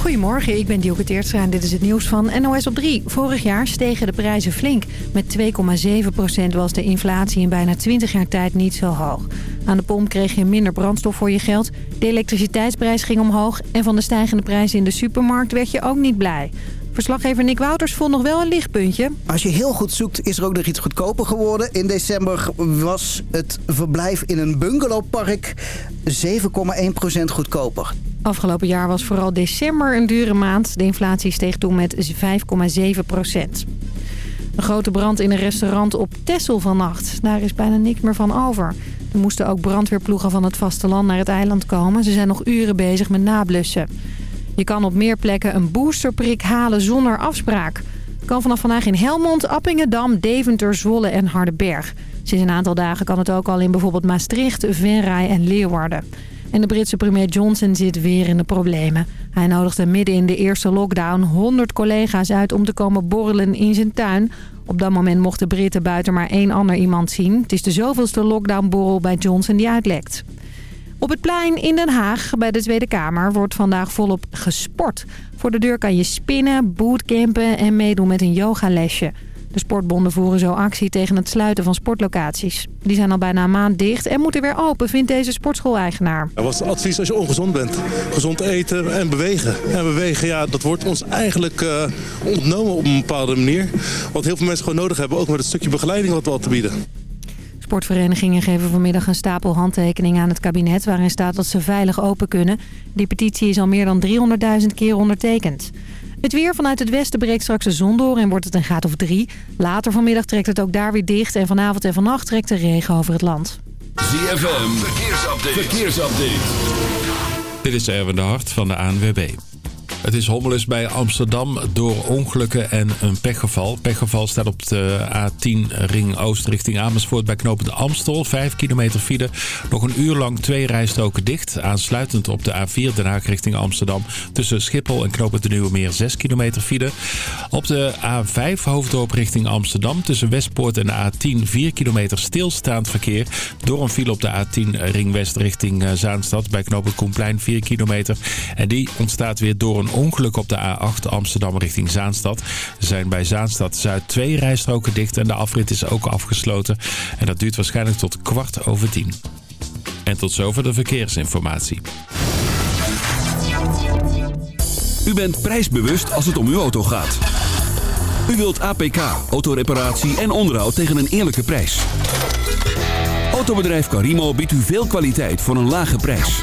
Goedemorgen, ik ben Dielke Teertstra en dit is het nieuws van NOS op 3. Vorig jaar stegen de prijzen flink. Met 2,7% was de inflatie in bijna 20 jaar tijd niet zo hoog. Aan de pomp kreeg je minder brandstof voor je geld. De elektriciteitsprijs ging omhoog. En van de stijgende prijzen in de supermarkt werd je ook niet blij. Verslaggever Nick Wouters vond nog wel een lichtpuntje. Als je heel goed zoekt is er ook nog iets goedkoper geworden. In december was het verblijf in een bungalowpark 7,1% goedkoper. Afgelopen jaar was vooral december een dure maand. De inflatie steeg toen met 5,7 procent. Een grote brand in een restaurant op Texel vannacht. Daar is bijna niks meer van over. Er moesten ook brandweerploegen van het vasteland naar het eiland komen. Ze zijn nog uren bezig met nablussen. Je kan op meer plekken een boosterprik halen zonder afspraak. Kan vanaf vandaag in Helmond, Appingedam, Deventer, Zwolle en Hardenberg. Sinds een aantal dagen kan het ook al in bijvoorbeeld Maastricht, Venray en Leeuwarden. En de Britse premier Johnson zit weer in de problemen. Hij nodigde midden in de eerste lockdown 100 collega's uit om te komen borrelen in zijn tuin. Op dat moment mochten Britten buiten maar één ander iemand zien. Het is de zoveelste lockdownborrel bij Johnson die uitlekt. Op het plein in Den Haag bij de Tweede Kamer wordt vandaag volop gesport. Voor de deur kan je spinnen, bootcampen en meedoen met een yogalesje. De sportbonden voeren zo actie tegen het sluiten van sportlocaties. Die zijn al bijna een maand dicht en moeten weer open, vindt deze sportschool-eigenaar. Wat is het advies als je ongezond bent? Gezond eten en bewegen. En bewegen, ja, dat wordt ons eigenlijk uh, ontnomen op een bepaalde manier. Wat heel veel mensen gewoon nodig hebben, ook met het stukje begeleiding wat we al te bieden. Sportverenigingen geven vanmiddag een stapel handtekeningen aan het kabinet... waarin staat dat ze veilig open kunnen. Die petitie is al meer dan 300.000 keer ondertekend. Het weer vanuit het westen breekt straks de zon door en wordt het een graad of drie. Later vanmiddag trekt het ook daar weer dicht en vanavond en vannacht trekt de regen over het land. ZFM, verkeersupdate. verkeersupdate. Dit is Erwin de Hart van de ANWB. Het is hommeles bij Amsterdam door ongelukken en een pechgeval. Pechgeval staat op de A10 ring oost richting Amersfoort bij knooppunt Amstel. 5 kilometer file. Nog een uur lang twee rijstroken dicht. Aansluitend op de A4 Den Haag richting Amsterdam. Tussen Schiphol en knooppunt de Nieuwe Meer 6 kilometer file. Op de A5 hoofddorp richting Amsterdam. Tussen Westpoort en de A10 4 kilometer stilstaand verkeer. Door een file op de A10 ring west richting eh, Zaanstad. Bij knooppunt Koenplein 4 kilometer. En die ontstaat weer door een ongeluk op de A8 Amsterdam richting Zaanstad. Er zijn bij Zaanstad Zuid twee rijstroken dicht en de afrit is ook afgesloten. En dat duurt waarschijnlijk tot kwart over tien. En tot zover de verkeersinformatie. U bent prijsbewust als het om uw auto gaat. U wilt APK, autoreparatie en onderhoud tegen een eerlijke prijs. Autobedrijf Carimo biedt u veel kwaliteit voor een lage prijs.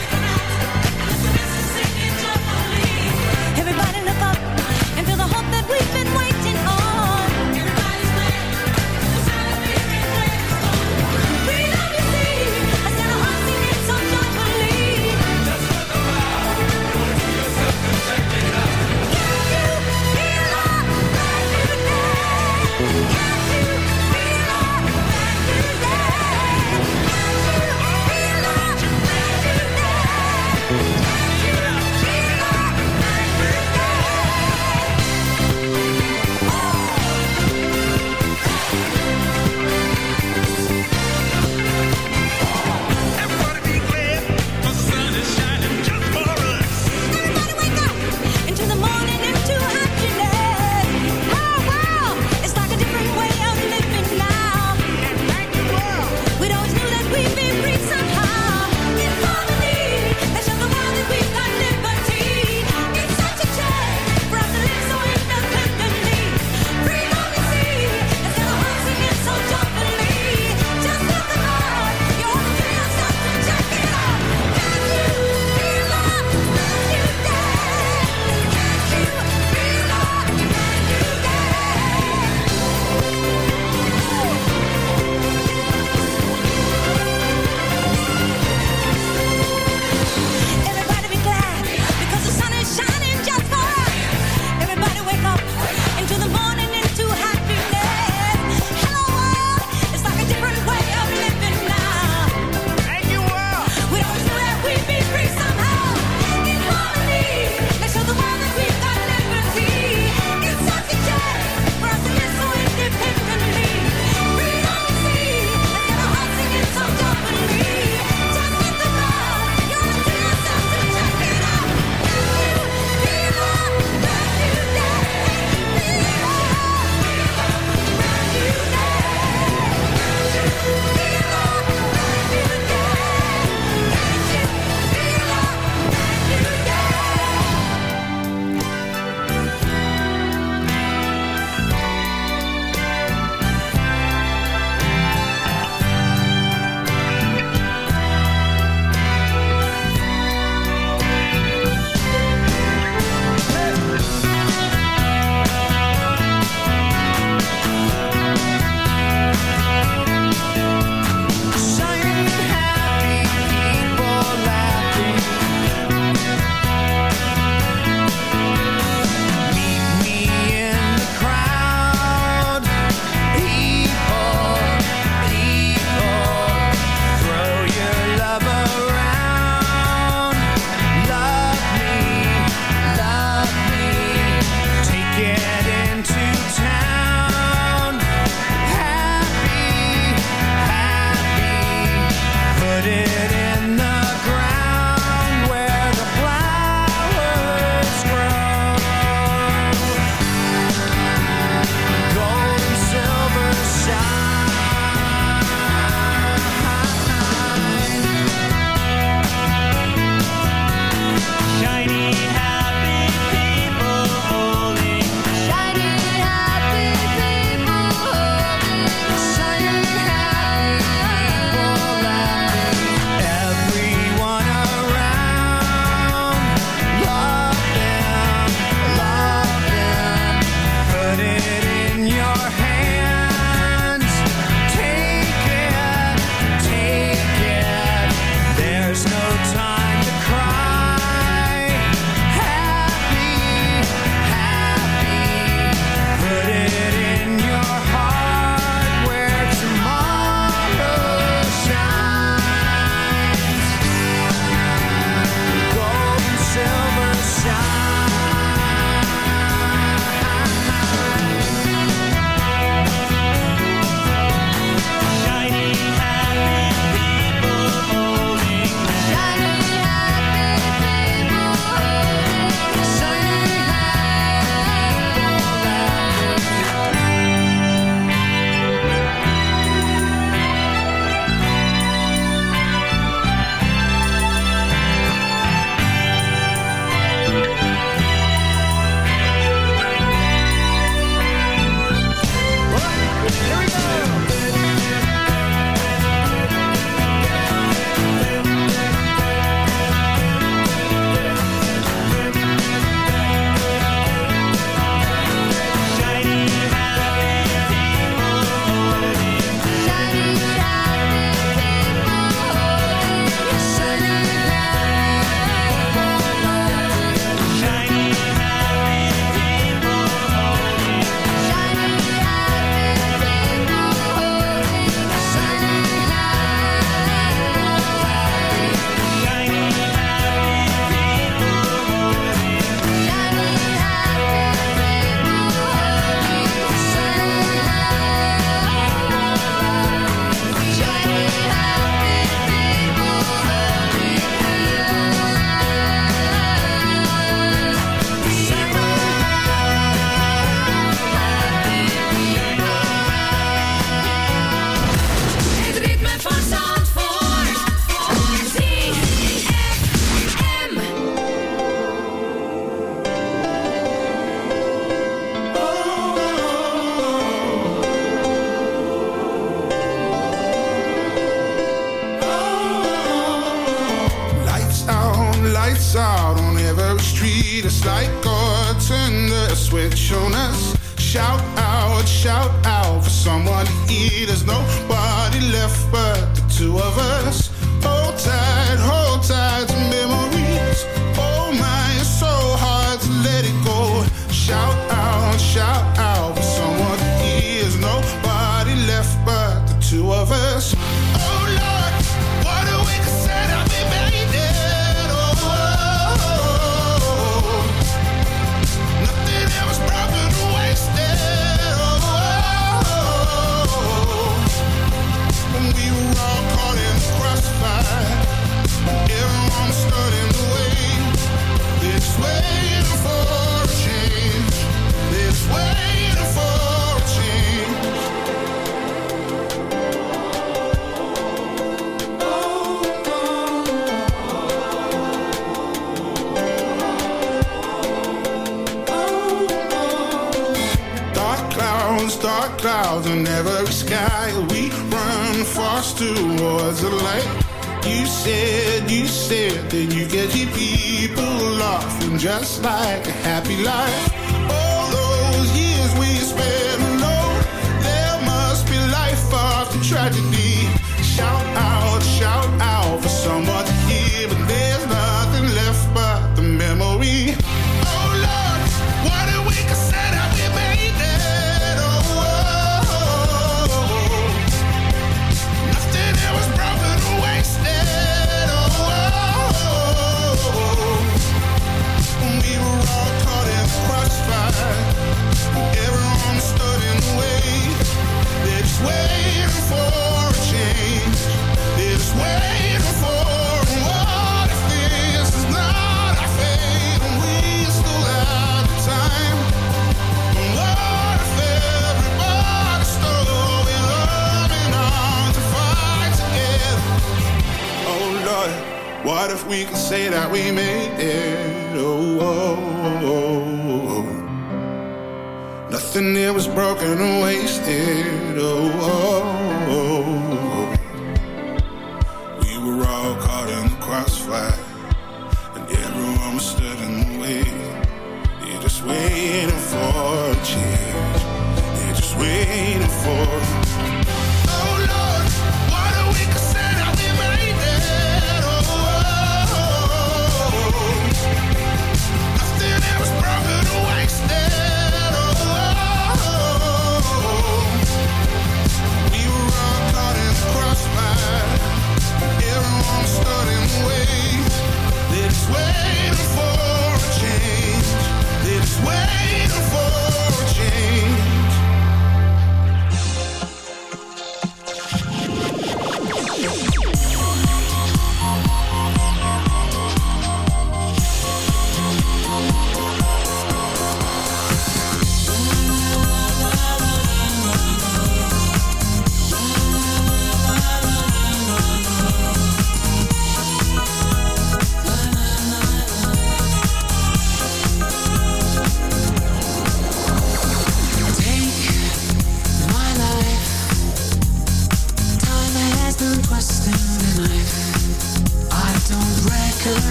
happy life If we could say that we made it? Oh, oh, oh, oh. oh, oh. nothing here was broken or wasted. Oh, oh, we were all caught in the crossfire, and everyone was stood in the way. You're just waiting for a chance.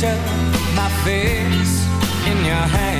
Picture my face in your hands.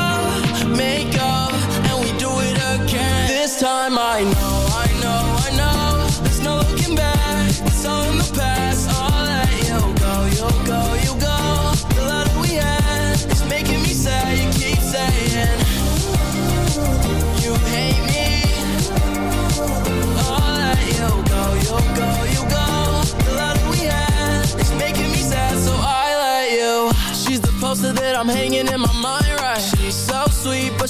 make up, and we do it again. This time I know, I know, I know. There's no looking back, it's all in the past. I'll let you go, you go, you go. The love that we had is making me sad. You keep saying you hate me. I'll let you go, you go, you go. The love that we had is making me sad, so I let you. She's the poster that I'm hanging in my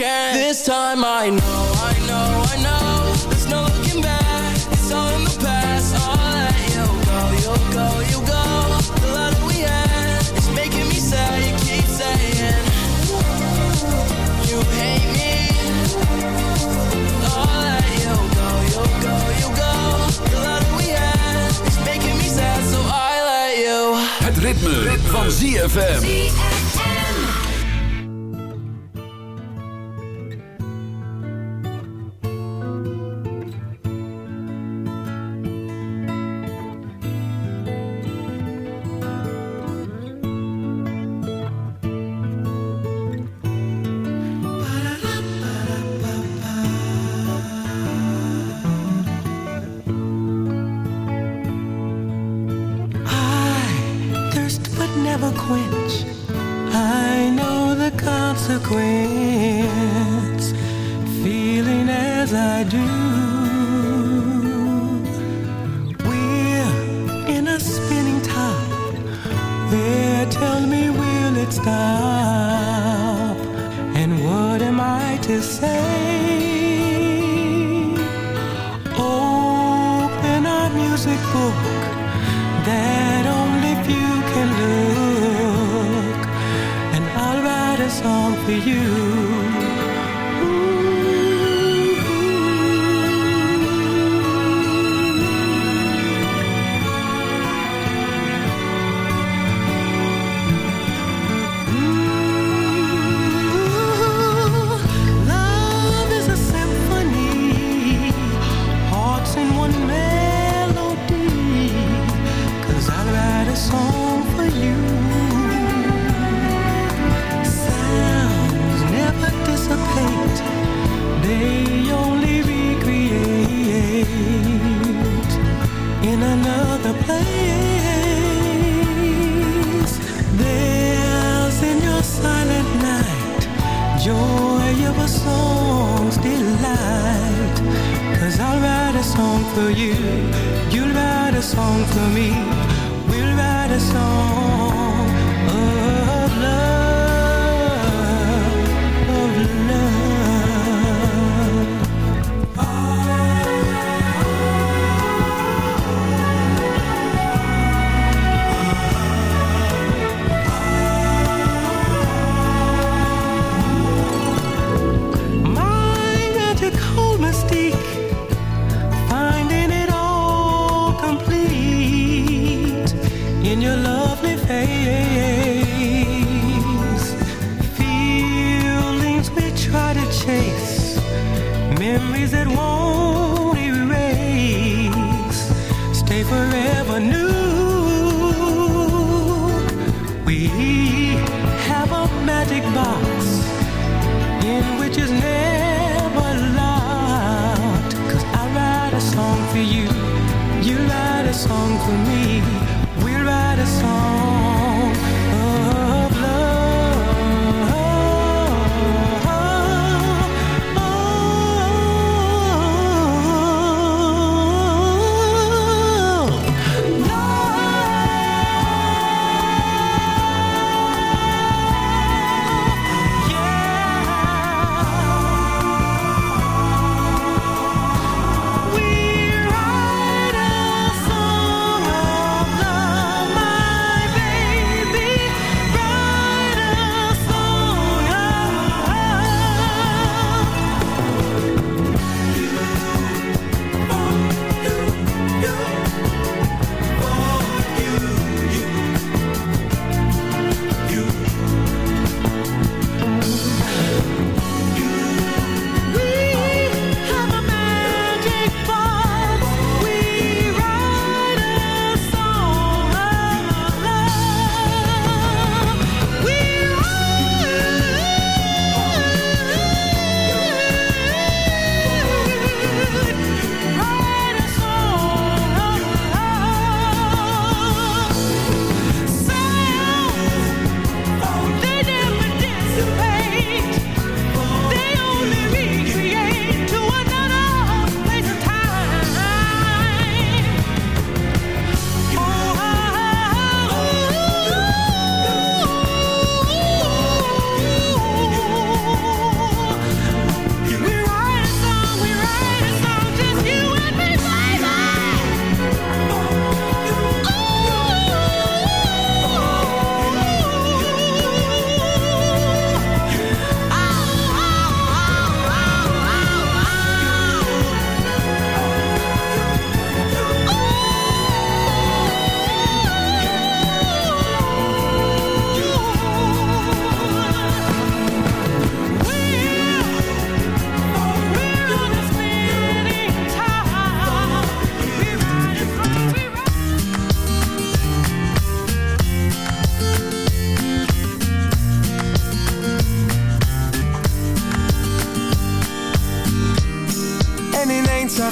Again. This time I know, I know, I know. There's no looking back, it's all in the past. I'll let you go, you go, you go. The love that we had is making me sad. You keep saying you hate me. I'll let you go, you go, you go. The love that we had is making me sad, so I let you. Het ritme, van ZFM.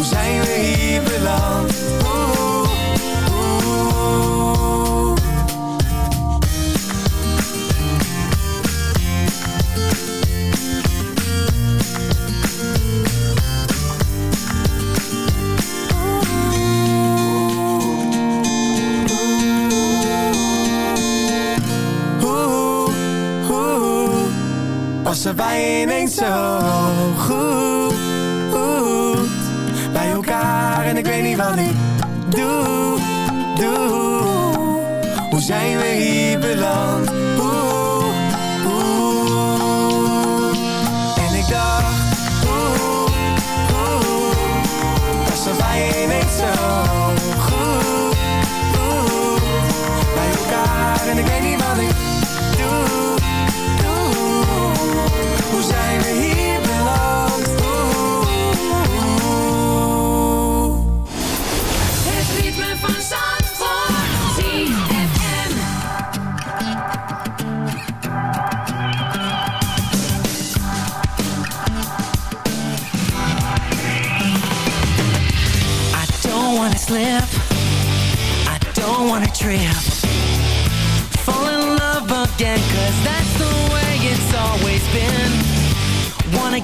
Hoe zijn we hier beland? Oeh, oeh was er bij ineens zo goed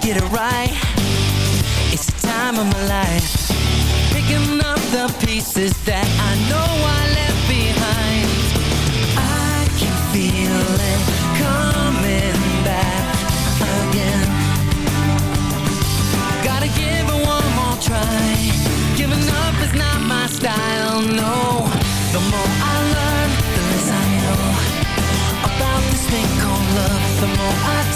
Get it right, it's the time of my life. Picking up the pieces that I know I left behind. I can feel it coming back again. Gotta give it one more try. Giving up is not my style, no. The more I learn, the less I know about this thing called love. The more I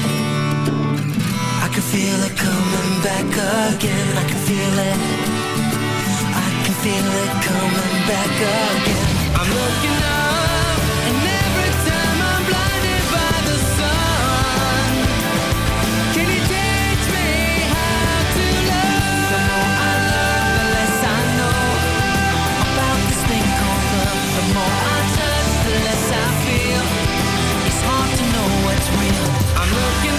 Feel it coming back again. I can feel it. I can feel it coming back again. I'm looking up, and every time I'm blinded by the sun. Can you teach me how to love? The more I learn, the less I know about this thing called love. The more I touch, the less I feel. It's hard to know what's real. I'm looking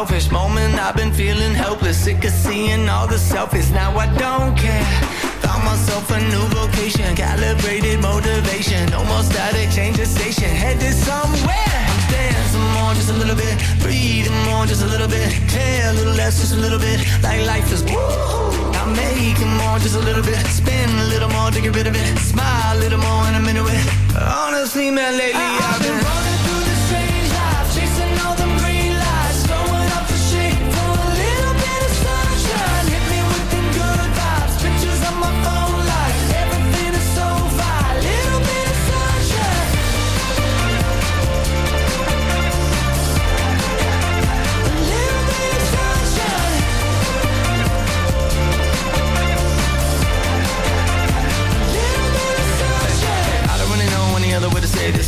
selfish moment. I've been feeling helpless. Sick of seeing all the selfies. Now I don't care. Found myself a new vocation. Calibrated motivation. No more static, change the station. Headed somewhere. I'm some more, just a little bit. Breathe more, just a little bit. Care a little less, just a little bit. Like life is woo I'm making more, just a little bit. Spin a little more to get rid of it. Smile a little more in a minute Honestly, man, lately ah, I've been, been running.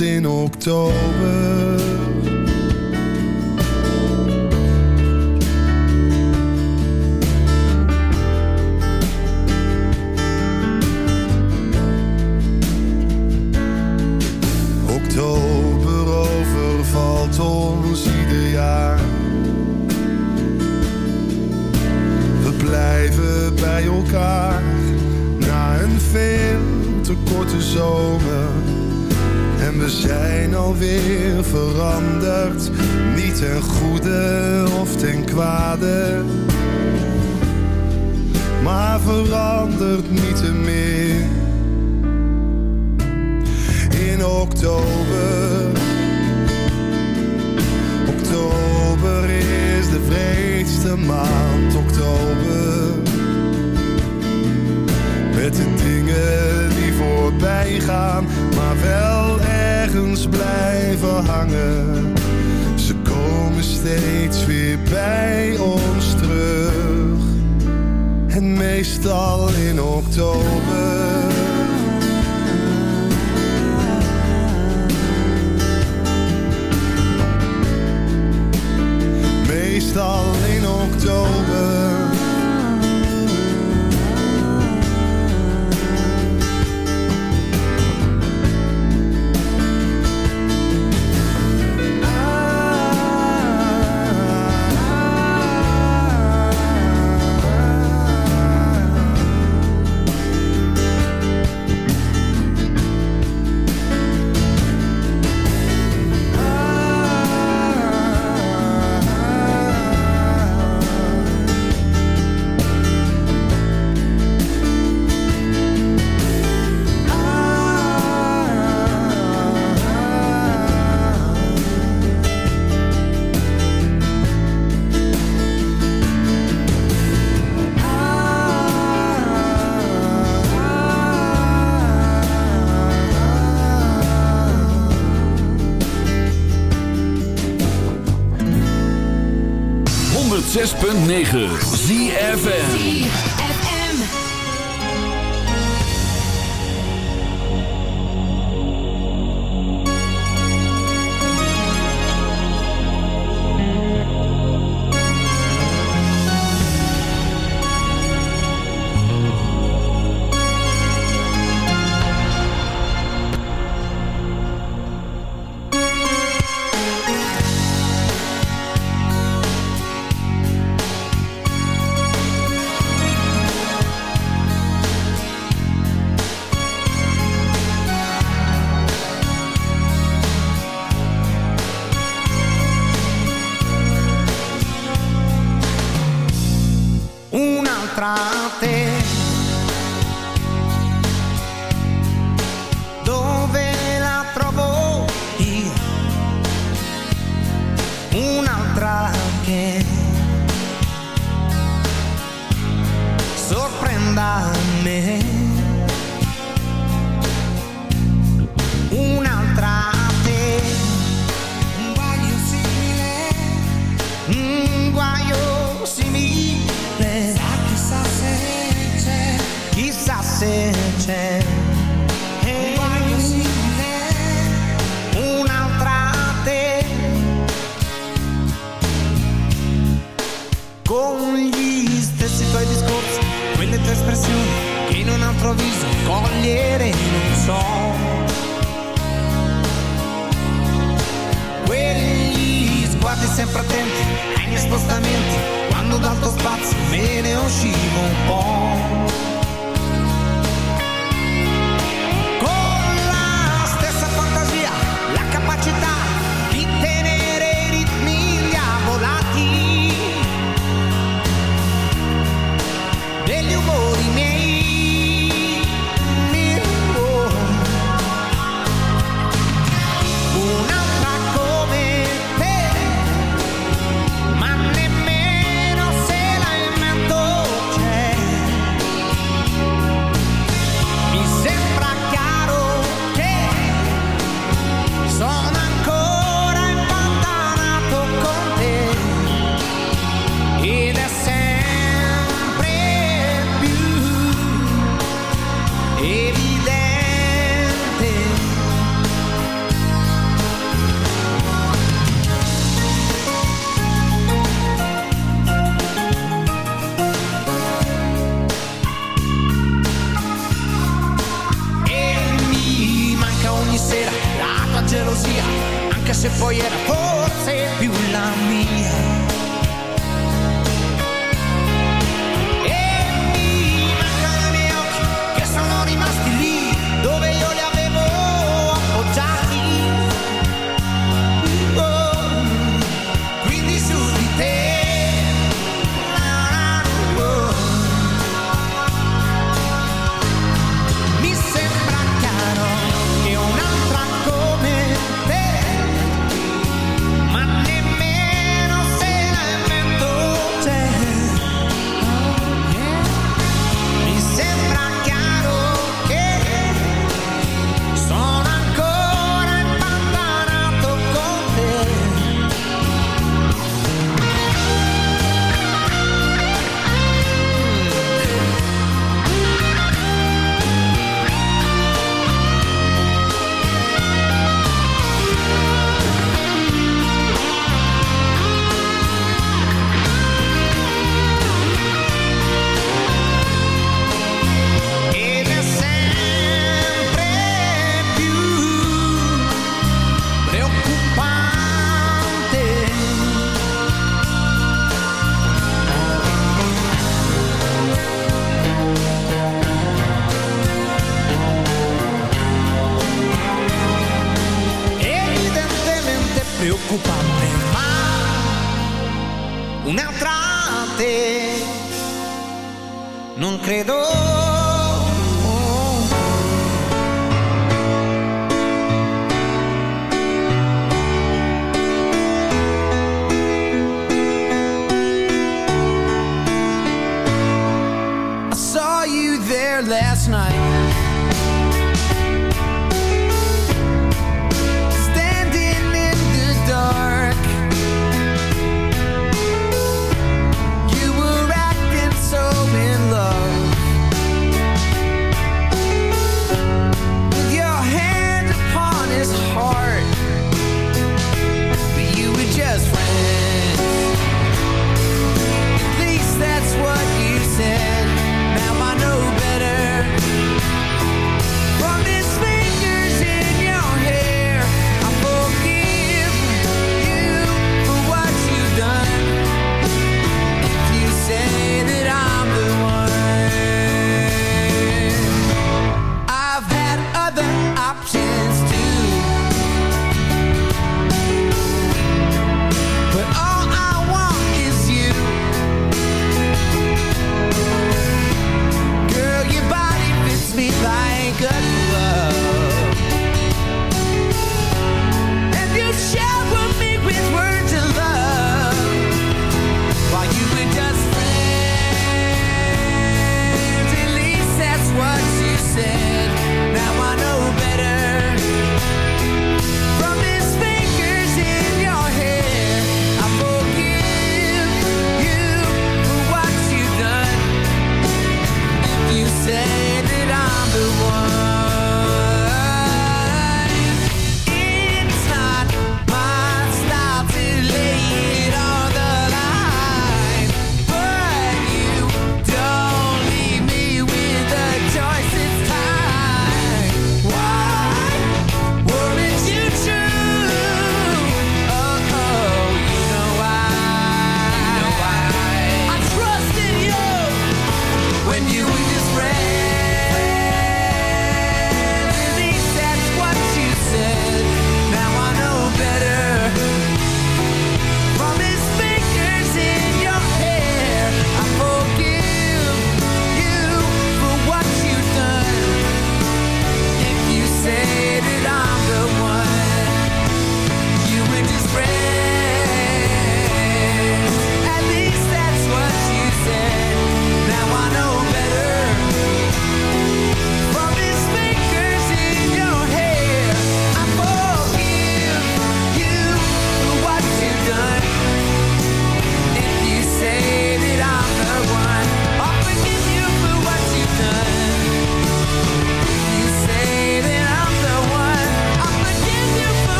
in oktober.